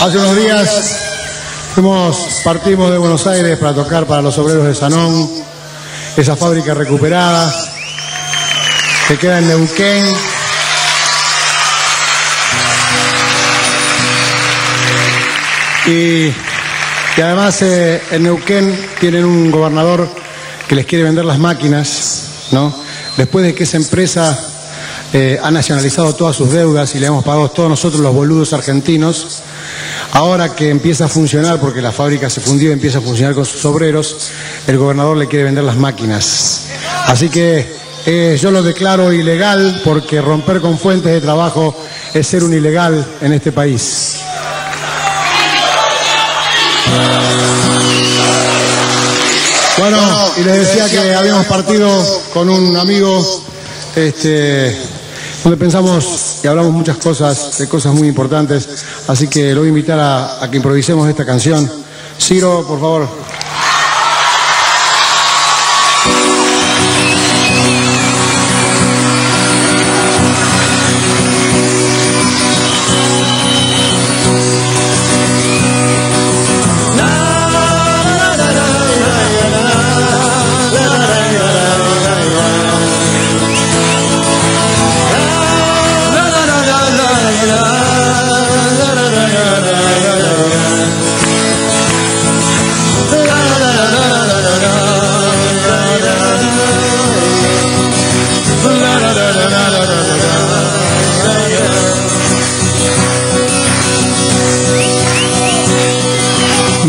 Hace unos días fuimos, partimos de Buenos Aires para tocar para los obreros de Sanón, esa fábrica recuperada que queda en Neuquén. Y, y además eh, en Neuquén tienen un gobernador que les quiere vender las máquinas, ¿no? Después de que esa empresa eh, ha nacionalizado todas sus deudas y le hemos pagado todos nosotros los boludos argentinos, ahora que empieza a funcionar, porque la fábrica se fundió y empieza a funcionar con sus obreros, el gobernador le quiere vender las máquinas. Así que eh, yo lo declaro ilegal porque romper con fuentes de trabajo es ser un ilegal en este país. Bueno, y les decía que habíamos partido con un amigo este, donde pensamos y hablamos muchas cosas, de cosas muy importantes, así que lo voy a invitar a, que improvisemos esta canción. Ciro, por favor.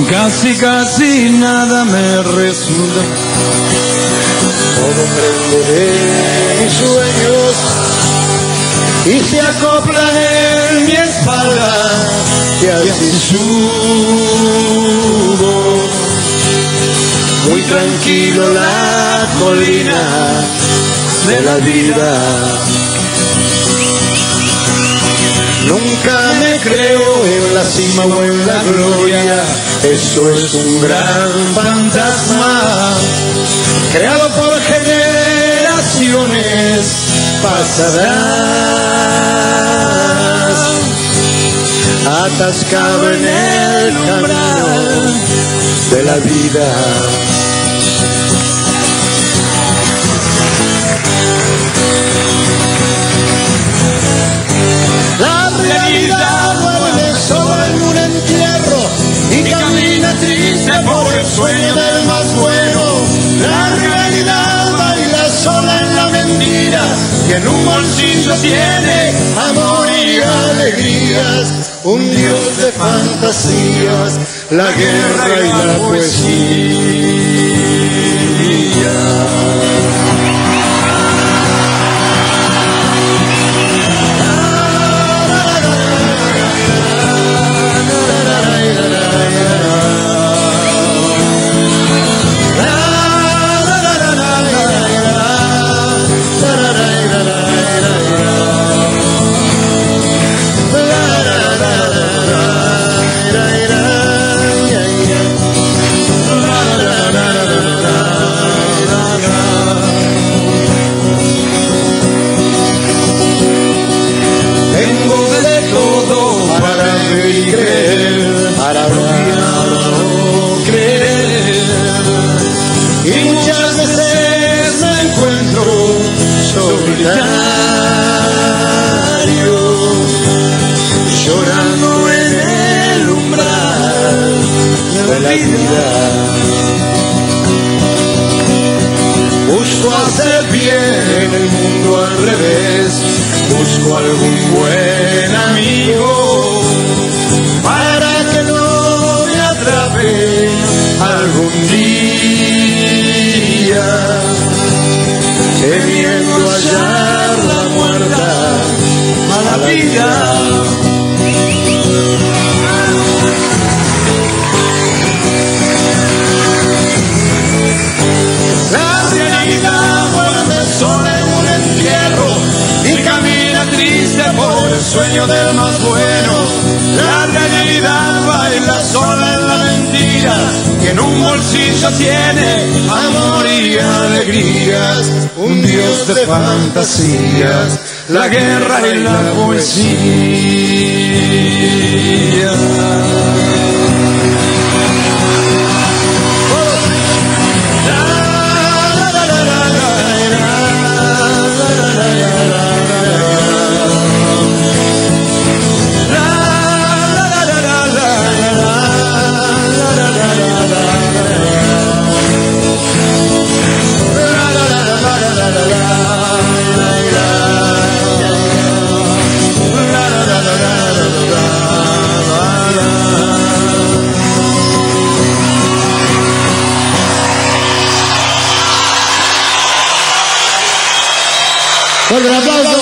Casi, casi nada me resulta. Todo prende de mis sueños y se acoplan en mi espalda y así subo. Muy tranquilo la colina de la vida. Nunca me creo en la cima o en la gloria, eso es un gran fantasma, creado por generaciones pasadas, atascado en el camino de la vida. El del más bueno. La realidad baila sola en la mentira y en un bolsillo tiene amor y alegrías. Un dios de fantasías, la guerra y la poesía. Solitario, llorando en el umbral. De la vida. Busco hacer bien en el mundo al revés, busco algún buen amigo temiendo hallar la muerta a la vida. La realidad vuelve sola en un entierro y camina triste por el sueño del más bueno. En un bolsillo tiene amor y alegrías. Un dios de fantasías, la guerra y la poesía. Olha, aplausos.